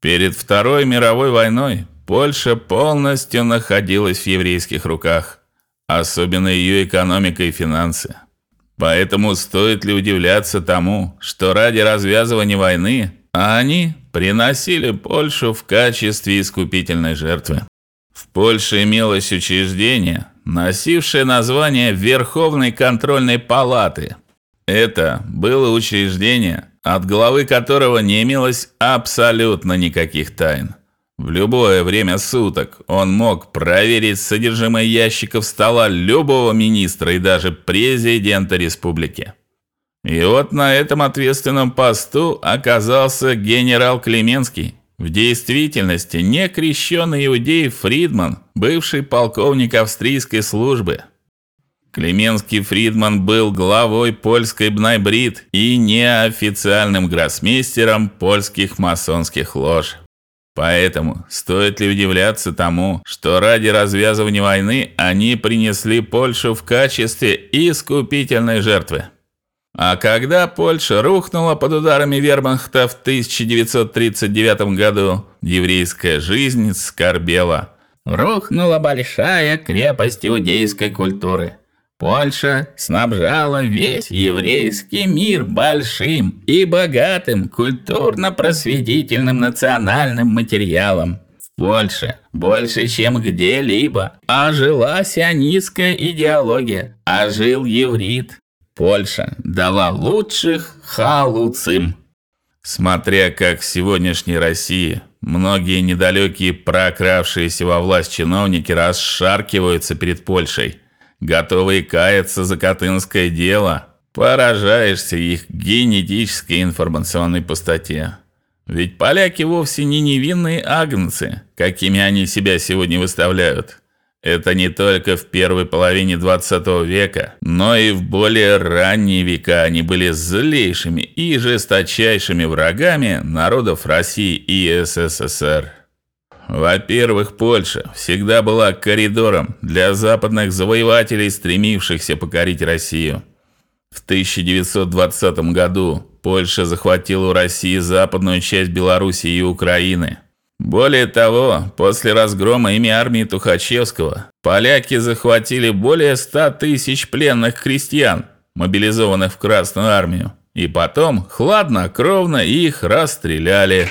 Перед Второй мировой войной Польша полностью находилась в еврейских руках, особенно ее экономика и финансы. Поэтому стоит ли удивляться тому, что ради развязывания войны они приносили Польшу в качестве искупительной жертвы. В Польше имелось учреждение, носившее название Верховной контрольной палаты. Это было учреждение, от главы которого не имелось абсолютно никаких тайн. В любое время суток он мог проверить содержимое ящиков стола любого министра и даже президента республики. И вот на этом ответственном посту оказался генерал Клеменский, в действительности не крещенный иудей Фридман, бывший полковник австрийской службы. Клеменский Фридман был главой польской Бнайбрид и неофициальным гроссмейстером польских масонских лож. Поэтому стоит ли удивляться тому, что ради развязывания войны они принесли Польшу в качестве искупительной жертвы? А когда Польша рухнула под ударами Вермахта в 1939 году, еврейская жизнь скорбела. Рухнула большая крепость иудейской культуры. Польша снабжала весь еврейский мир большим и богатым культурно-просветительным национальным материалом. В Польше больше, чем где-либо, ожила сионистская идеология, ожил еврит. Польша дала лучших халуцим. Смотря как в сегодняшней России многие недалекие прокравшиеся во власть чиновники расшаркиваются перед Польшей – готовые каяться за Катынское дело, поражаешься их генетической информационной пустоте. Ведь поляки вовсе не невинные агнцы, какими они себя сегодня выставляют. Это не только в первой половине 20 века, но и в более ранние века они были злейшими и жесточайшими врагами народов России и СССР. Во-первых, Польша всегда была коридором для западных завоевателей, стремившихся покорить Россию. В 1920 году Польша захватила у России западную часть Белоруссии и Украины. Более того, после разгрома ими армии Тухачевского, поляки захватили более 100 тысяч пленных крестьян, мобилизованных в Красную армию, и потом хладнокровно их расстреляли.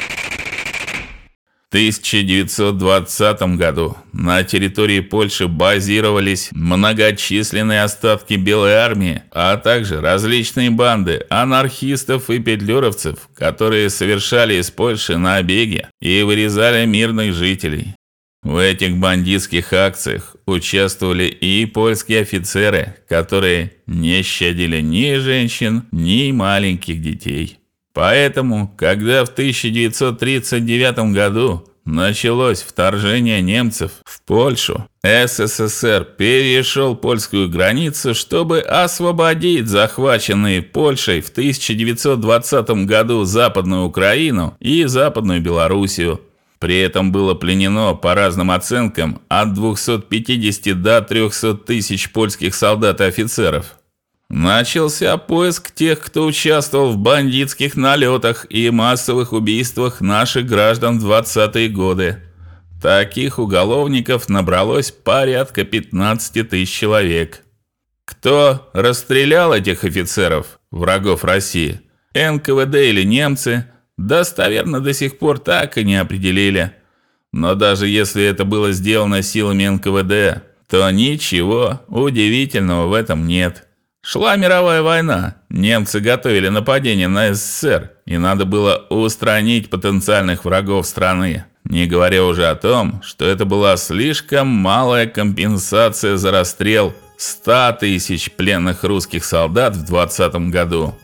1920 году на территории Польши базировались многочисленные остатки Белой армии, а также различные банды анархистов и петлюровцев, которые совершали из Польши набеги и вырезали мирных жителей. В этих бандитских акциях участвовали и польские офицеры, которые не щадили ни женщин, ни маленьких детей. Поэтому, когда в 1939 году началось вторжение немцев в Польшу, СССР перешел польскую границу, чтобы освободить захваченные Польшей в 1920 году Западную Украину и Западную Белоруссию. При этом было пленено, по разным оценкам, от 250 до 300 тысяч польских солдат и офицеров. Начался поиск тех, кто участвовал в бандитских налетах и массовых убийствах наших граждан в 20-е годы. Таких уголовников набралось порядка 15 тысяч человек. Кто расстрелял этих офицеров, врагов России? НКВД или немцы? Достоверно до сих пор так и не определили. Но даже если это было сделано силами НКВД, то ничего удивительного в этом нет. Шла мировая война. Немцы готовили нападение на СССР, и надо было устранить потенциальных врагов страны. Не говоря уже о том, что это была слишком малая компенсация за расстрел 100 тысяч пленных русских солдат в 20 году.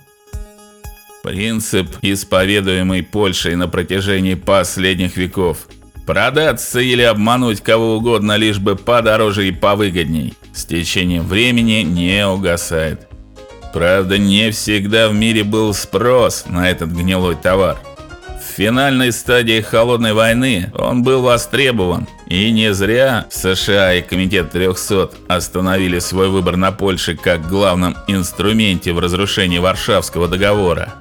Принцип, исповедуемый Польшей на протяжении последних веков – Продаться или обмануть кого угодно, лишь бы подороже и повыгодней, с течением времени не угасает. Правда, не всегда в мире был спрос на этот гнилой товар. В финальной стадии холодной войны он был востребован, и не зря США и комитет 300 остановили свой выбор на Польше как главном инструменте в разрушении Варшавского договора.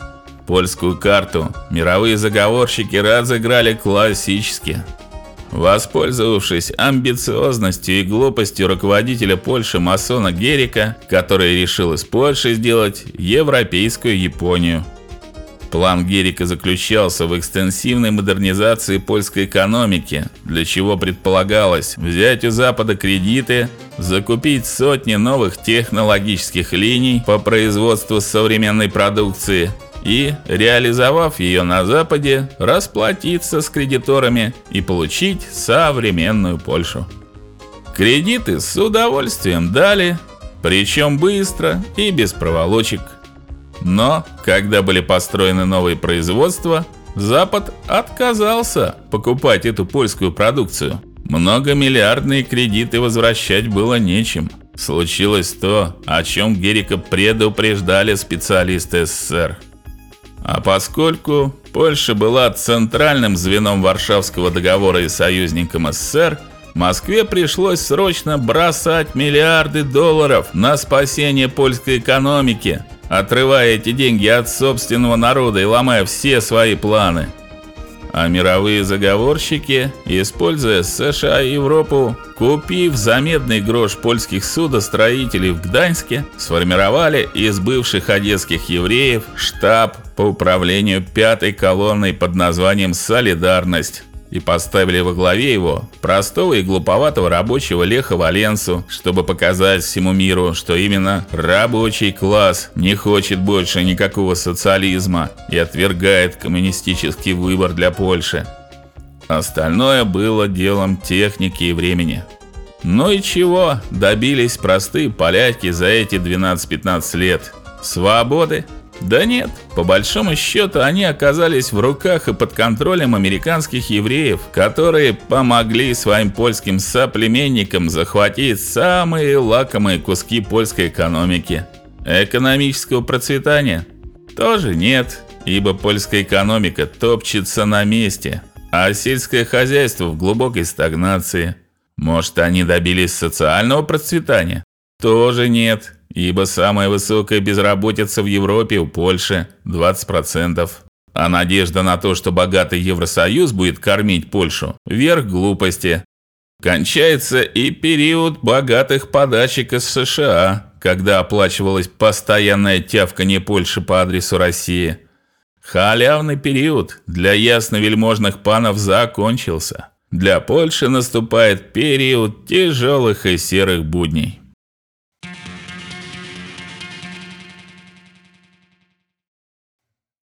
Польскую карту мировые заговорщики разыграли классически. Воспользовавшись амбициозностью и глупостью руководителя Польши масона Герика, который решил из Польши сделать европейскую Японию. План Герика заключался в экстенсивной модернизации польской экономики, для чего предполагалось взять у Запада кредиты, закупить сотни новых технологических линий по производству современной продукции и, реализовав ее на Западе, расплатиться с кредиторами и получить современную Польшу. Кредиты с удовольствием дали, причем быстро и без проволочек. Но, когда были построены новые производства, Запад отказался покупать эту польскую продукцию. Многомиллиардные кредиты возвращать было нечем. Случилось то, о чем Герика предупреждали специалисты СССР. А поскольку Польша была центральным звеном Варшавского договора и союзником СССР, Москве пришлось срочно бросать миллиарды долларов на спасение польской экономики, отрывая эти деньги от собственного народа и ломая все свои планы. А мировые заговорщики, используя США и Европу, купив за медный грош польских судостроителей в Гданьске, сформировали из бывших одесских евреев штаб по управлению пятой колонной под названием Солидарность и поставили во главе его простого и глуповатого рабочего Леха Валенсу, чтобы показать всему миру, что именно рабочий класс не хочет больше никакого социализма и отвергает коммунистический выбор для Польши. Остальное было делом техники и времени. Ну и чего добились простые поляки за эти 12-15 лет? Свободы да нет, по большому счету они оказались в руках и под контролем американских евреев, которые помогли своим польским соплеменникам захватить самые лакомые куски польской экономики. Экономического процветания тоже нет, ибо польская экономика топчется на месте, а сельское хозяйство в глубокой стагнации. Может, они добились социального процветания? Тоже нет ибо самая высокая безработица в Европе у Польши 20%. А надежда на то, что богатый Евросоюз будет кормить Польшу верх глупости. Кончается и период богатых подачек из США, когда оплачивалась постоянная тявканье Польши по адресу России. Халявный период для ясновельможных панов закончился. Для Польши наступает период тяжелых и серых будней.